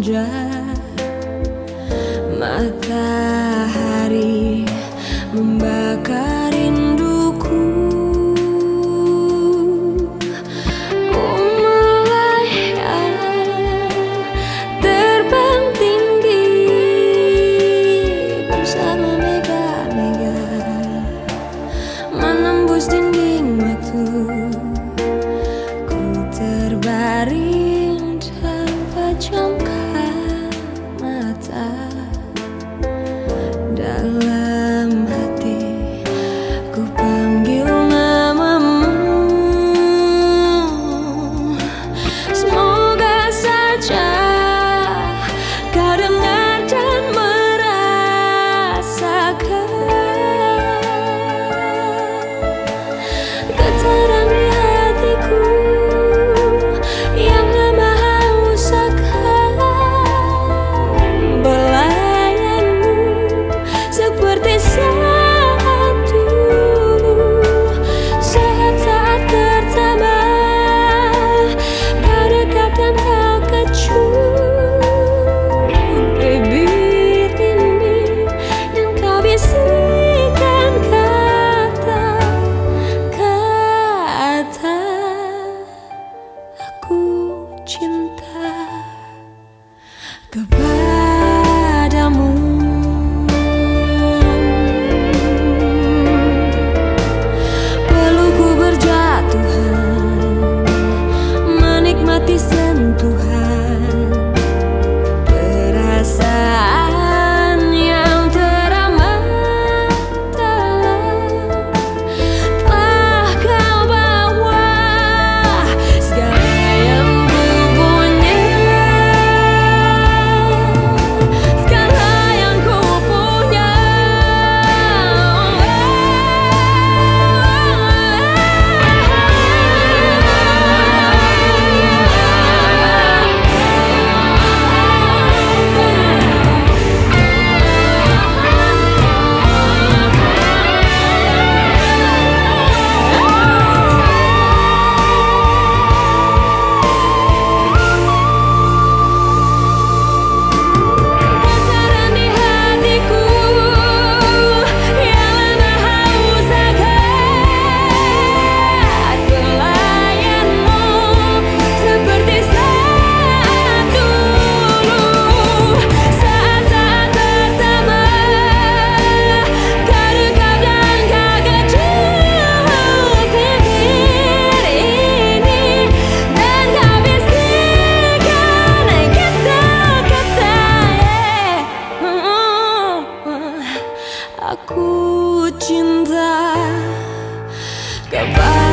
dry. My God. 简单。aku cinta kepada